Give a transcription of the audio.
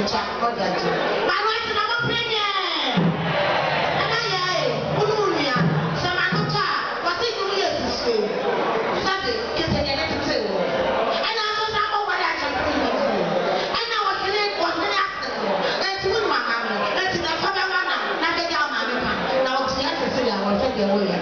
ẹ̀kya ọ̀dà jẹ. Àwọn ẹ̀sìn náà wọ́n pín yẹn. Ẹ̀dá yẹ ẹ̀ wúnú nìyà sọ̀rọ̀ àkọ́kọ́ a wọ́n ti dùn yẹ fufuo. Sáde kẹsẹ̀ yẹn ní títí wọ̀. Ẹ̀nà àwọn sọ̀rọ̀ àkọ́ wọlé àjẹ fún yẹn fún yẹn. Ẹ̀nà wọ́n ti ní wọ́n ti ní àtẹ̀ wọ̀. Ẹ̀tì wọ́n nù àmà mi. Ẹ̀tì náà fọ́ bẹ́ẹ̀ wọ́n nà